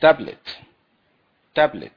tablet. Tablet.